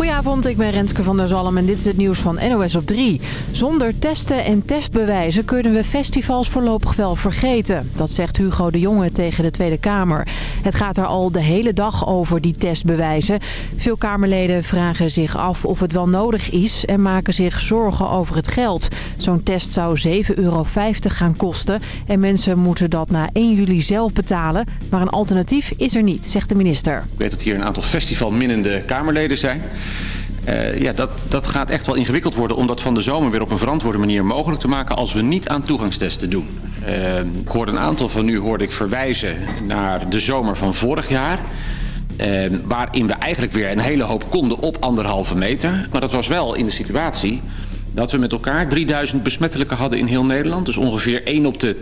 Goedenavond, ik ben Renske van der Zalm en dit is het nieuws van NOS op 3. Zonder testen en testbewijzen kunnen we festivals voorlopig wel vergeten. Dat zegt Hugo de Jonge tegen de Tweede Kamer. Het gaat er al de hele dag over, die testbewijzen. Veel Kamerleden vragen zich af of het wel nodig is en maken zich zorgen over het geld. Zo'n test zou 7,50 euro gaan kosten en mensen moeten dat na 1 juli zelf betalen. Maar een alternatief is er niet, zegt de minister. Ik weet dat hier een aantal festivalminnende Kamerleden zijn. Uh, ja, dat, dat gaat echt wel ingewikkeld worden om dat van de zomer weer op een verantwoorde manier mogelijk te maken als we niet aan toegangstesten doen. Uh, ik hoorde een aantal van u hoorde ik verwijzen naar de zomer van vorig jaar. Uh, waarin we eigenlijk weer een hele hoop konden op anderhalve meter. Maar dat was wel in de situatie dat we met elkaar 3000 besmettelijke hadden in heel Nederland. Dus ongeveer 1 op de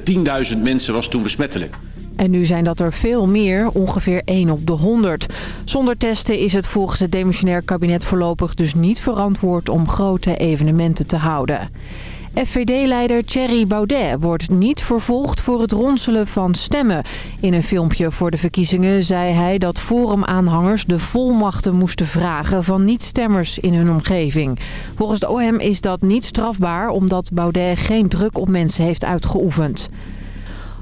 10.000 mensen was toen besmettelijk. En nu zijn dat er veel meer, ongeveer 1 op de 100. Zonder testen is het volgens het demissionair kabinet voorlopig dus niet verantwoord om grote evenementen te houden. FVD-leider Thierry Baudet wordt niet vervolgd voor het ronselen van stemmen. In een filmpje voor de verkiezingen zei hij dat forumaanhangers de volmachten moesten vragen van niet-stemmers in hun omgeving. Volgens de OM is dat niet strafbaar omdat Baudet geen druk op mensen heeft uitgeoefend.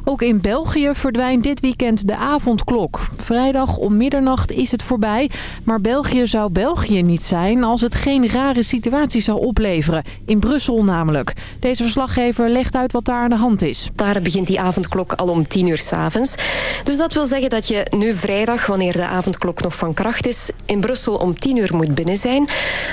Ook in België verdwijnt dit weekend de avondklok. Vrijdag om middernacht is het voorbij. Maar België zou België niet zijn als het geen rare situatie zou opleveren. In Brussel namelijk. Deze verslaggever legt uit wat daar aan de hand is. Daar begint die avondklok al om 10 uur s'avonds. Dus dat wil zeggen dat je nu vrijdag, wanneer de avondklok nog van kracht is... in Brussel om 10 uur moet binnen zijn.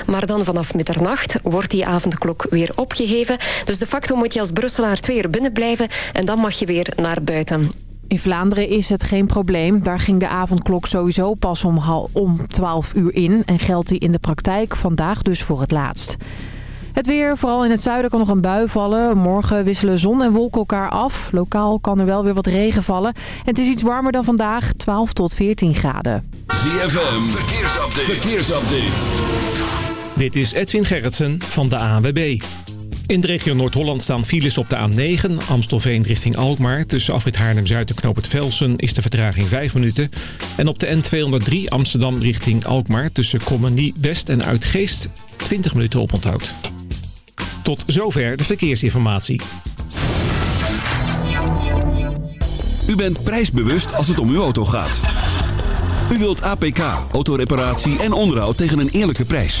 Maar dan vanaf middernacht wordt die avondklok weer opgeheven. Dus de facto moet je als Brusselaar twee uur binnen blijven... en dan mag je weer naar buiten. In Vlaanderen is het geen probleem. Daar ging de avondklok sowieso pas om, om 12 uur in. En geldt die in de praktijk vandaag dus voor het laatst. Het weer, vooral in het zuiden kan nog een bui vallen. Morgen wisselen zon en wolken elkaar af. Lokaal kan er wel weer wat regen vallen. En het is iets warmer dan vandaag, 12 tot 14 graden. ZFM, verkeersupdate. verkeersupdate. Dit is Edwin Gerritsen van de ANWB. In de regio Noord-Holland staan files op de A9, Amstelveen richting Alkmaar. Tussen afrit Haarlem-Zuid en Knoop het Velsen is de vertraging 5 minuten. En op de N203 Amsterdam richting Alkmaar tussen Krommenie West en Uitgeest 20 minuten oponthoud. Tot zover de verkeersinformatie. U bent prijsbewust als het om uw auto gaat. U wilt APK, autoreparatie en onderhoud tegen een eerlijke prijs.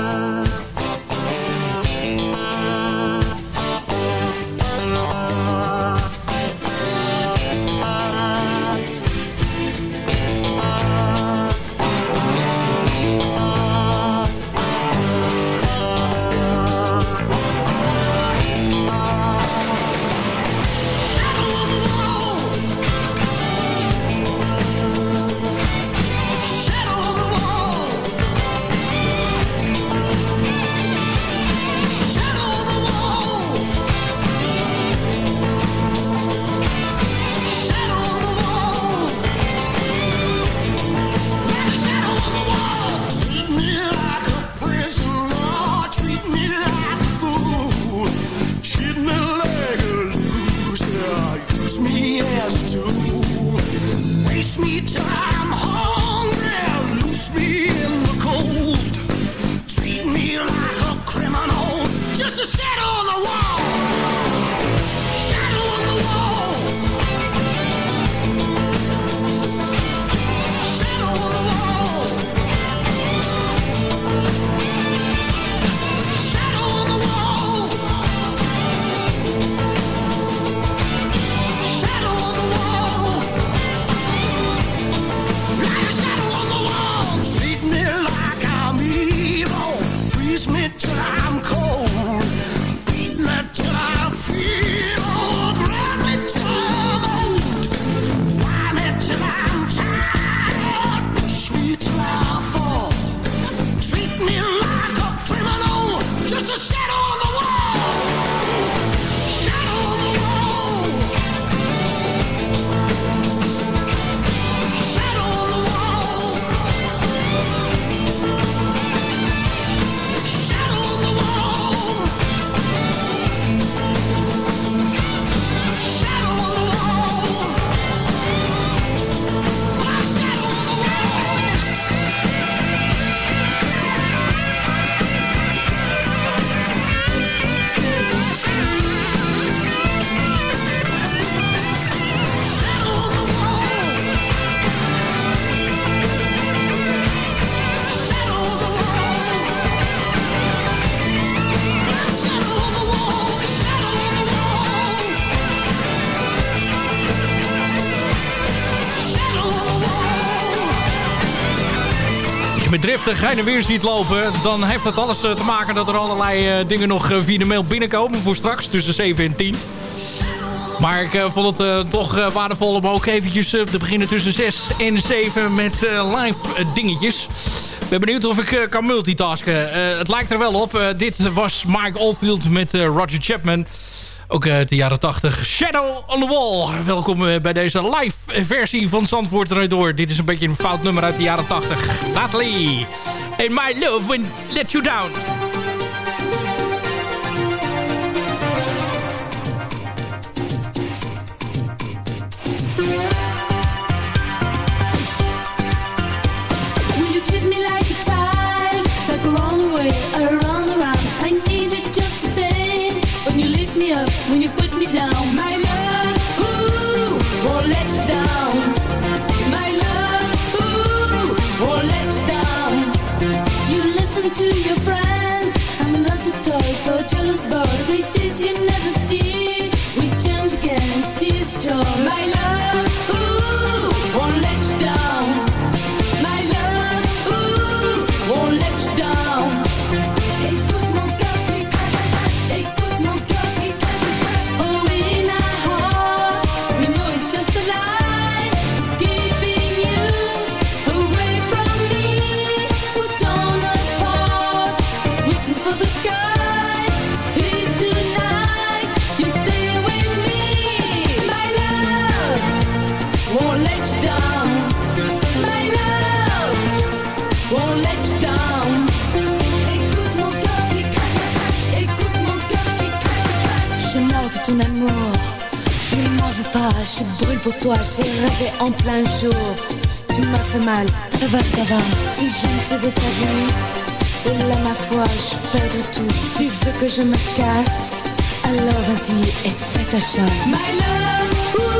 Driftig heen en weer ziet lopen... dan heeft dat alles te maken dat er allerlei dingen nog via de mail binnenkomen... voor straks tussen 7 en 10. Maar ik vond het toch waardevol om ook eventjes te beginnen tussen 6 en 7 met live dingetjes. Ik ben benieuwd of ik kan multitasken. het lijkt er wel op. dit was Mike Oldfield met Roger Chapman... Ook uit de jaren 80. Shadow on the Wall. Welkom eh, bij deze live versie van Zandvoort Door. Dit is een beetje een fout nummer uit de jaren 80. Natalie. And my love won't let you down. When you put me down. My love, ooh, won't let you down. My love, ooh, won't let you down. You listen to your friends. I'm another toy for jealous boy. Places you never toi, j'ai rêvé en plein jour. Tu m'as fait mal, ça va, ça va. Si je de ta vie, et là ma foi, je perds tout. Tu veux que je me casse, alors vas-y et fais ta chasse. My love,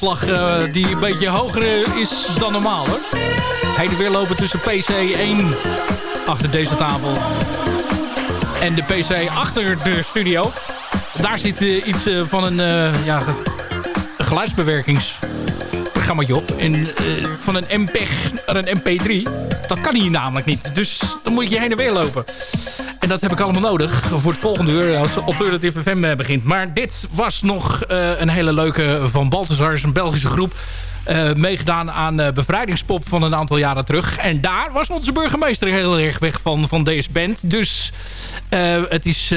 een hartslag eh, die een beetje hoger eh, is dan normaal. Hoor. Heen en weer lopen tussen PC 1 achter deze tafel en de PC achter de studio. Daar zit eh, iets van een, ja, op. En, van een MPEG naar een MP3. Dat kan hier namelijk niet. Dus dan moet je heen en weer lopen. Dat heb ik allemaal nodig voor het volgende uur als Alternative FM eh, begint. Maar dit was nog eh, een hele leuke van Balthazar. een Belgische groep. eh, meegedaan aan eh, bevrijdingspop van een aantal jaren terug. En daar was onze burgemeester heel erg weg van, van deze band. Dus het is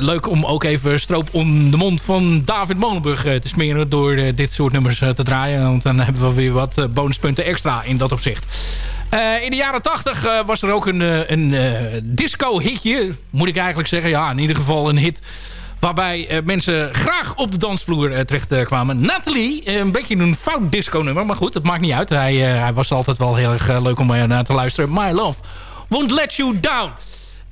leuk om ook even stroop om de mond van David Molenburg te smeren... door dit soort nummers te draaien. Want dan hebben we weer wat bonuspunten extra in dat opzicht. Eh, in de jaren 80 eh, was er ook een, eh, een disco-hitje. Moet ik eigenlijk zeggen. Ja, in ieder geval een hit waarbij mensen graag op de dansvloer eh, terecht kwamen. Nathalie, een beetje een fout disco-nummer. Maar goed, dat maakt niet uit. Hij, hij was altijd wel heel erg leuk om naar te luisteren. My Love Won't Let You Down.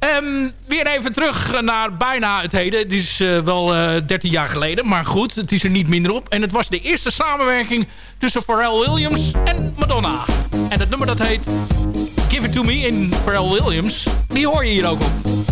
Ehm, weer even terug naar bijna het heden. Het is eh, wel eh 13 jaar geleden. Maar goed, het is er niet minder op. En het was de eerste samenwerking tussen Pharrell Williams en Madonna. En het nummer dat heet Give It To Me in Pharrell Williams. Die hoor je hier ook op.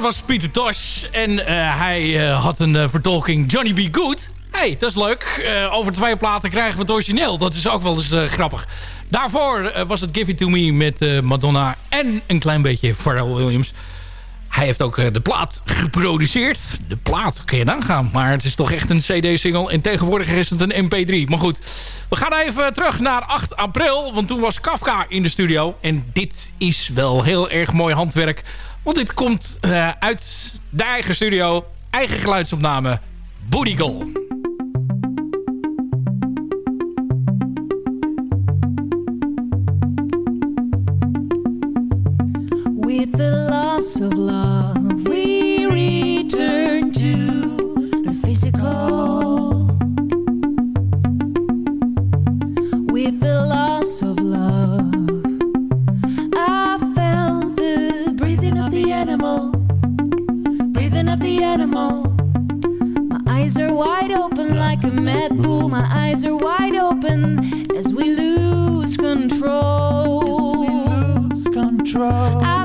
dat was Pieter Tosh. En eh, hij eh, had een eh, vertolking Johnny B. Good. hey, dat is leuk. over twee platen krijgen we het origineel. Dat is ook wel eens grappig. Daarvoor was het Give It To Me met Madonna en een klein beetje Pharrell Williams. Hij heeft ook de plaat geproduceerd. De plaat kun je dan gaan, maar het is toch echt een cd-single. En tegenwoordig is het een mp3. Maar goed, we gaan even terug naar 8 april, want toen was Kafka in de studio. En dit is wel heel erg mooi handwerk, want dit komt eh, uit de eigen studio. Eigen geluidsopname, Booty Goal. With the loss of love, we return to eyes are wide open as we lose control. We lose control. I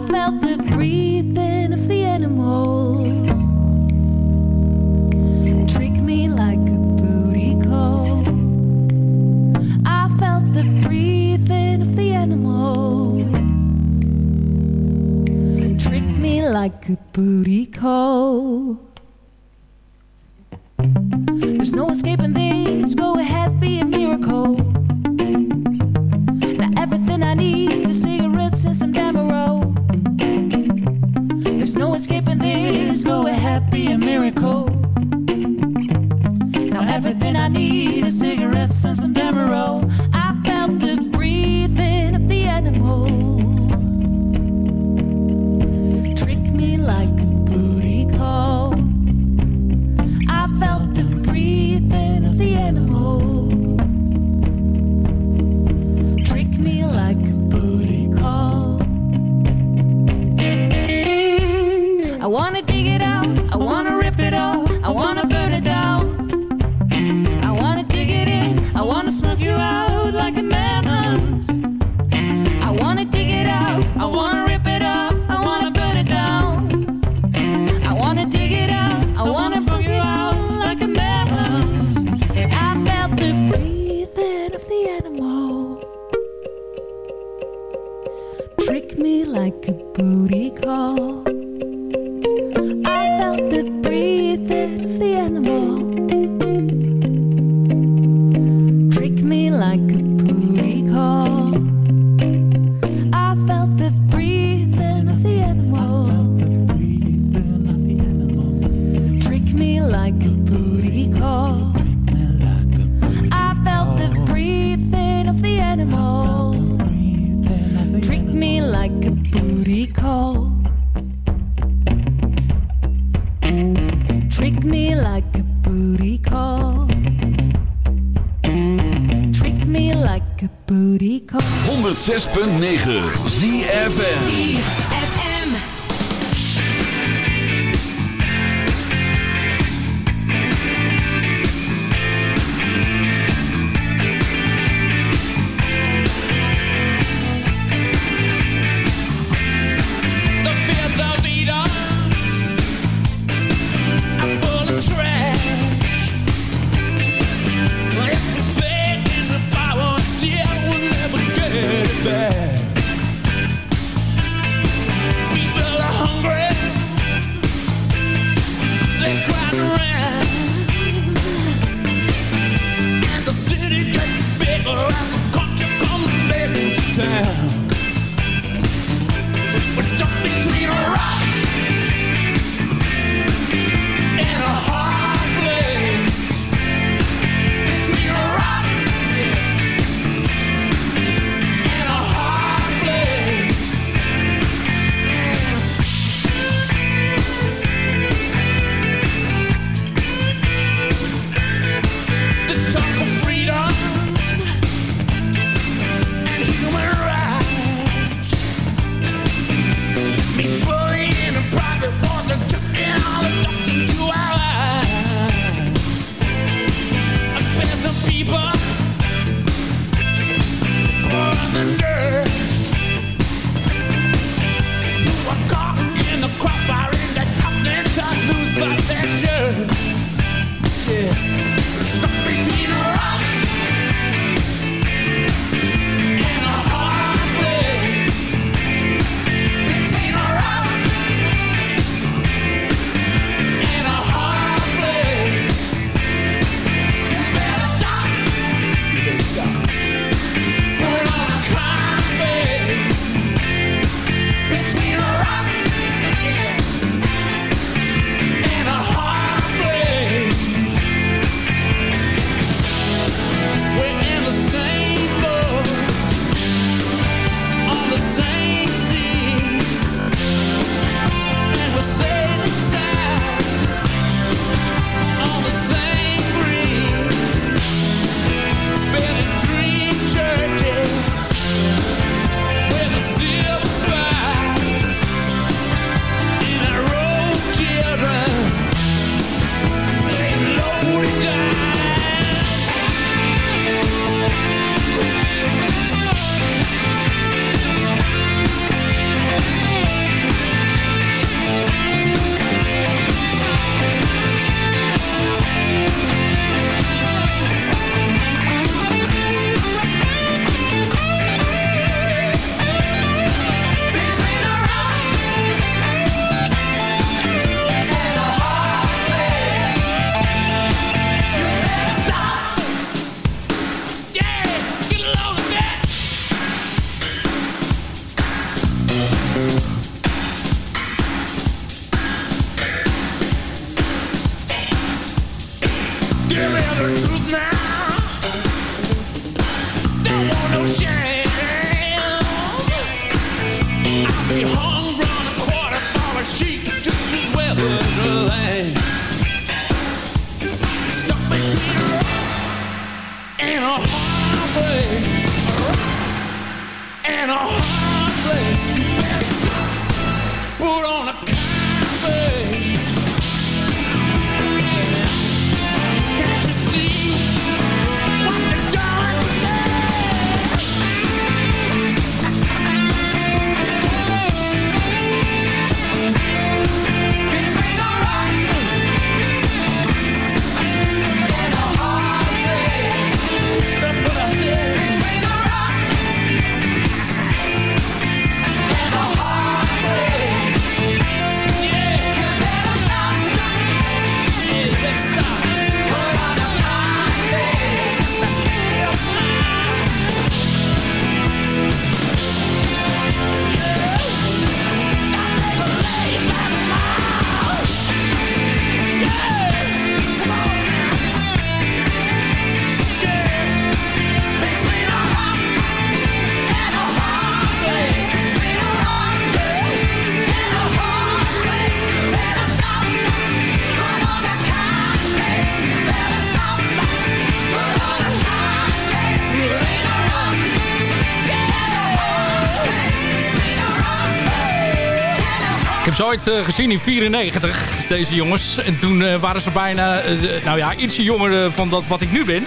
ooit eh, gezien in 94, deze jongens. En toen eh, waren ze bijna, eh, nou ja, ietsje jonger van dat wat ik nu ben.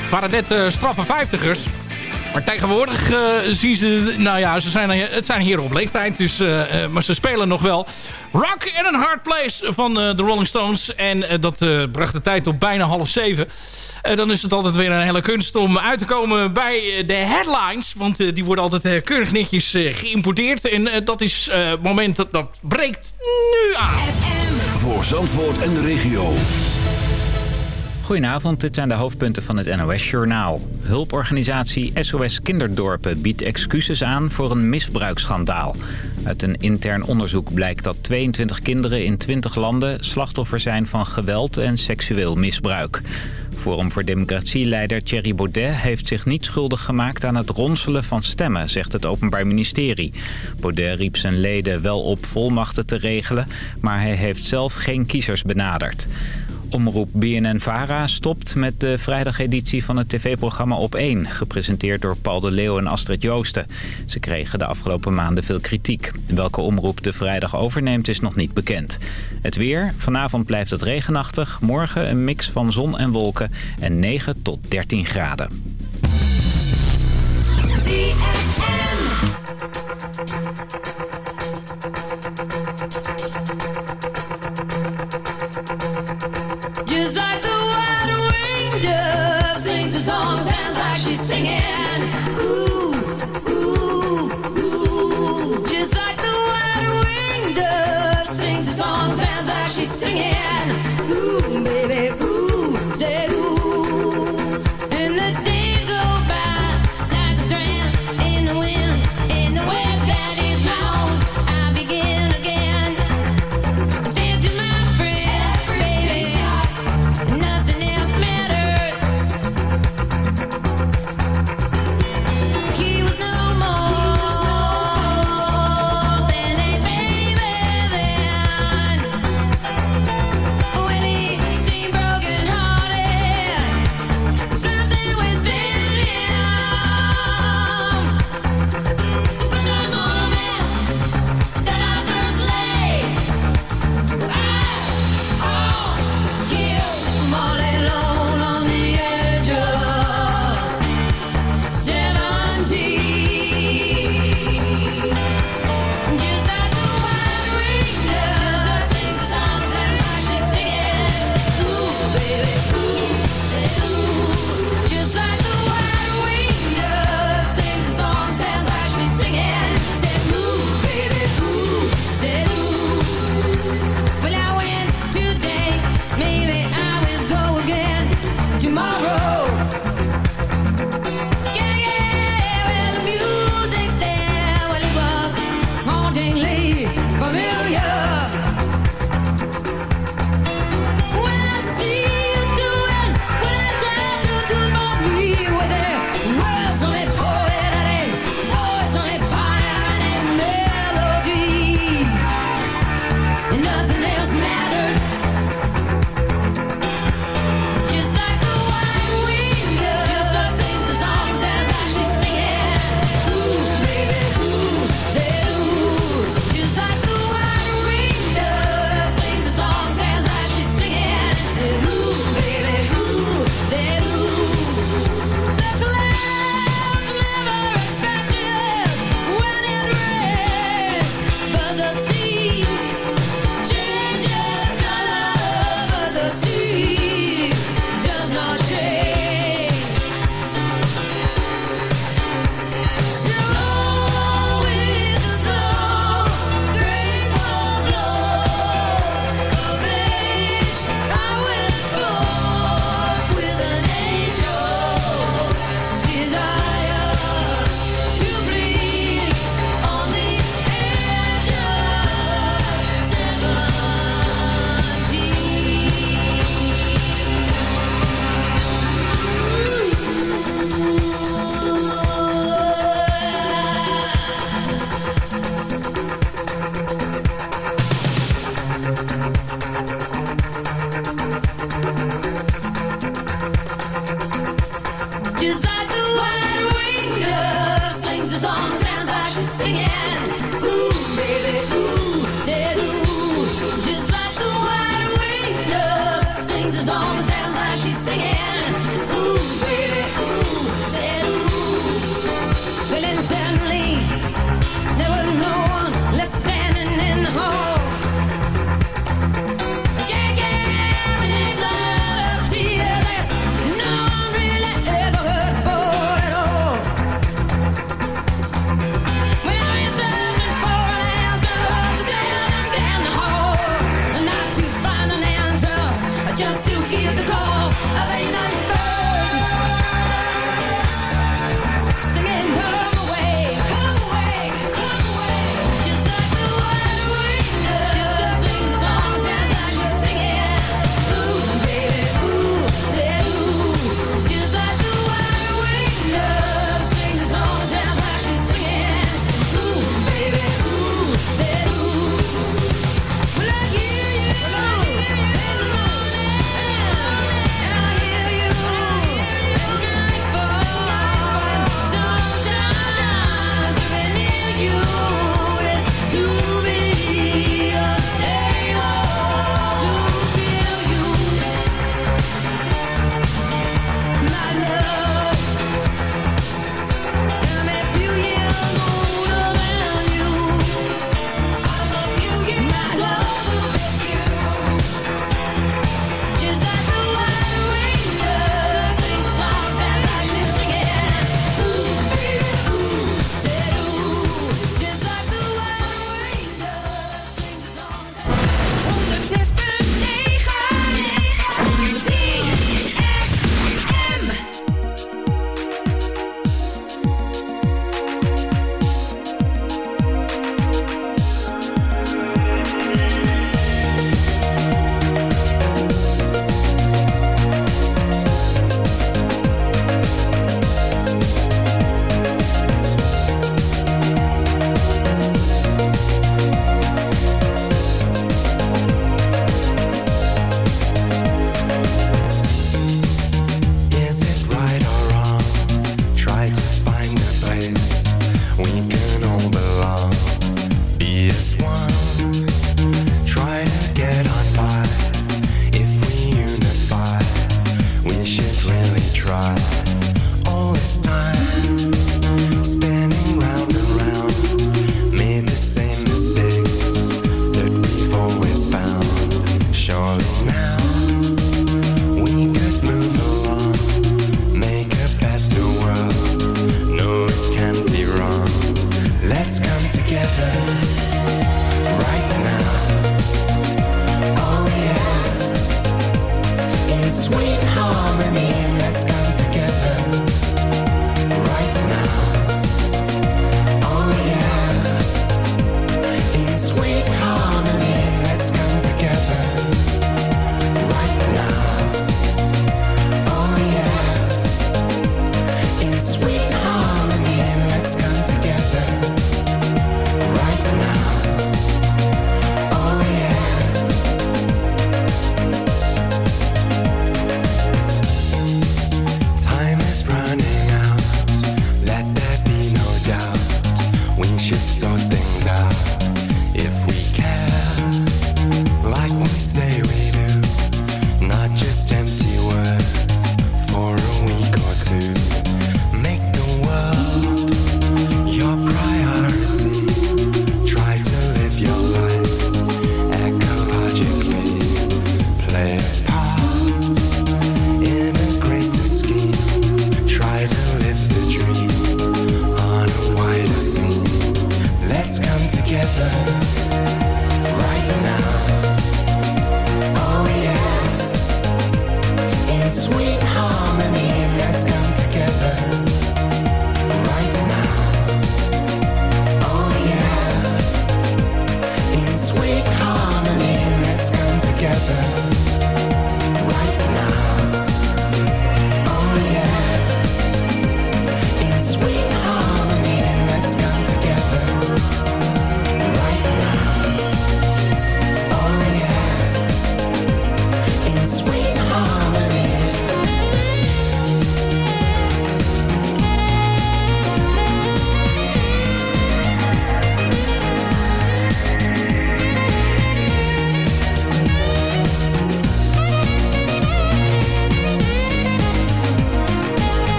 Het waren net straffe vijftigers. Maar tegenwoordig eh, zien ze, nou ja, ze zijn, het zijn heren op leeftijd. Dus, eh, eh, maar ze spelen nog wel. Rock and a Hard Place van eh, de Rolling Stones. En eh, dat eh, bracht de tijd op bijna half zeven. Eh, dan is het altijd weer een hele kunst om uit te komen bij eh, de headlines. Want eh, die worden altijd eh, keurig netjes eh, geïmporteerd. En eh, dat is eh, het moment dat dat breekt nu aan. Voor Zandvoort en de regio. Goedenavond, dit zijn de hoofdpunten van het NOS-journaal. Hulporganisatie SOS Kinderdorpen biedt excuses aan voor een misbruiksschandaal. Uit een intern onderzoek blijkt dat 22 kinderen in 20 landen... slachtoffer zijn van geweld en seksueel misbruik. Forum voor Democratie-leider Thierry Baudet heeft zich niet schuldig gemaakt aan het ronselen van stemmen, zegt het Openbaar Ministerie. Baudet riep zijn leden wel op volmachten te regelen, maar hij heeft zelf geen kiezers benaderd. Omroep BNN-VARA stopt met de vrijdageditie van het tv-programma Op1... gepresenteerd door Paul de Leeuw en Astrid Joosten. Ze kregen de afgelopen maanden veel kritiek. Welke omroep de vrijdag overneemt is nog niet bekend. Het weer. Vanavond blijft het regenachtig. Morgen een mix van zon en wolken en 9 tot 13 graden.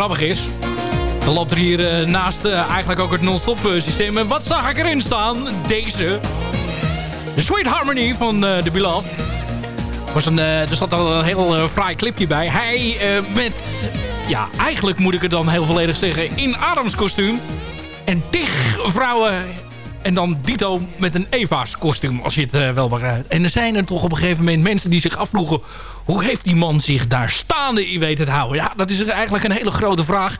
Grappig is... Dan loopt er hier eh, naast eh, eigenlijk ook het non-stop eh, systeem. En wat zag ik erin staan? Deze. De Sweet Harmony van eh The. Was een, er zat al een heel fraai clipje bij. Hij met, ja, eigenlijk moet ik het dan heel volledig zeggen, in Adams kostuum. En tig vrouwen en dan Dito met een Eva's kostuum, als je het eh, wel begrijpt. En er zijn er toch op een gegeven moment mensen die zich afvroegen... hoe heeft die man zich daar staande, je weet het houden? Ja, dat is eigenlijk een hele grote vraag...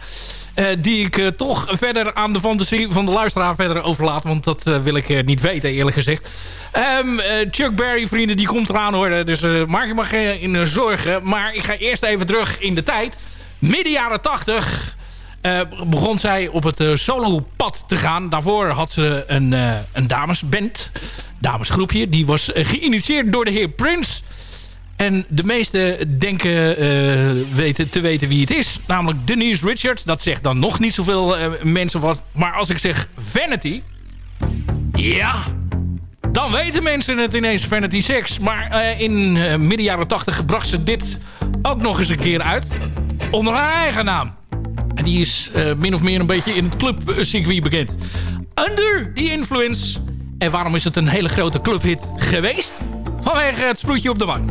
eh, die ik eh, toch verder aan de fantasie van de luisteraar verder overlaat. Want dat wil ik niet weten, eerlijk gezegd. Ehm, eh, Chuck Berry, vrienden, die komt eraan hoor. Dus maak je maar geen zorgen. Maar ik ga eerst even terug in de tijd. Midden jaren 80 eh, begon zij op het eh, solopad te gaan. Daarvoor had ze een, eh, een damesband, damesgroepje. Die was geïnitieerd door de heer Prince. En de meesten denken weten, te weten wie het is. Namelijk Denise Richards. Dat zegt dan nog niet zoveel mensen wat. Maar als ik zeg Vanity... Ja, dan weten mensen het ineens Vanity Sex. Maar in midden jaren 80 bracht ze dit ook nog eens een keer uit. Onder haar eigen naam. En die is eh, min of meer een beetje in het clubcircuit bekend. Under the Influence. En waarom is het een hele grote clubhit geweest? Vanwege het sproetje op de wang.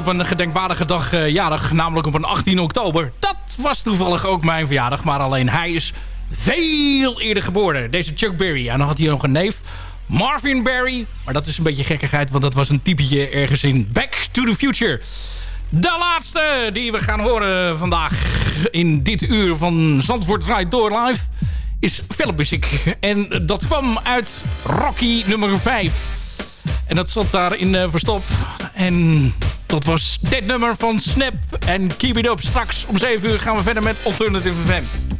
Op een gedenkwaardige dag jarig, namelijk op een 18 oktober. Dat was toevallig ook mijn verjaardag, maar alleen hij is veel eerder geboren. Deze Chuck Berry. En dan had hij nog een neef, Marvin Berry. Maar dat is een beetje gekkigheid, want dat was een typetje ergens in Back to the Future. De laatste die we gaan horen vandaag in dit uur van Zandvoort Draait Door Live is filmmuziek. En dat kwam uit Rocky nummer 5. En dat zat daarin eh verstopt. En dat was dit nummer van Snap en Keep It Up. Straks om 7 uur gaan we verder met Alternative FM.